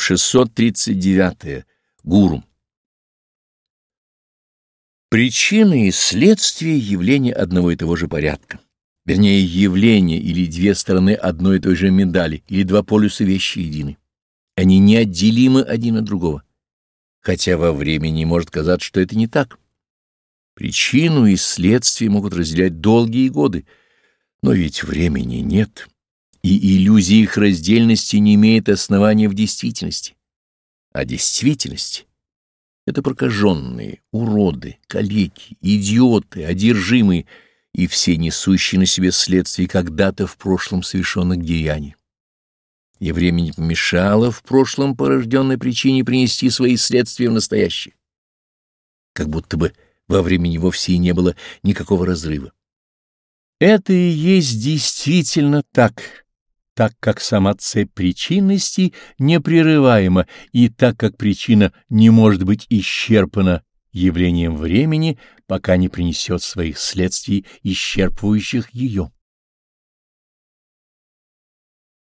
639. -е. Гуру. Причины и следствия явления одного и того же порядка. Вернее, явления или две стороны одной и той же медали, или два полюса вещи едины. Они неотделимы один от другого. Хотя во времени может казаться, что это не так. Причину и следствие могут разделять долгие годы, но ведь времени нет и иллюзия их раздельности не имеет основания в действительности. А действительность — это прокаженные, уроды, калеки, идиоты, одержимые и все несущие на себе следствие когда-то в прошлом совершенных деяний. И время не помешало в прошлом порожденной причине принести свои следствия в настоящее. Как будто бы во времени вовсе и не было никакого разрыва. Это и есть действительно так, так как сама цепь причинности непрерываема и так как причина не может быть исчерпана явлением времени, пока не принесет своих следствий, исчерпывающих ее.